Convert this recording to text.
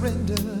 surrender.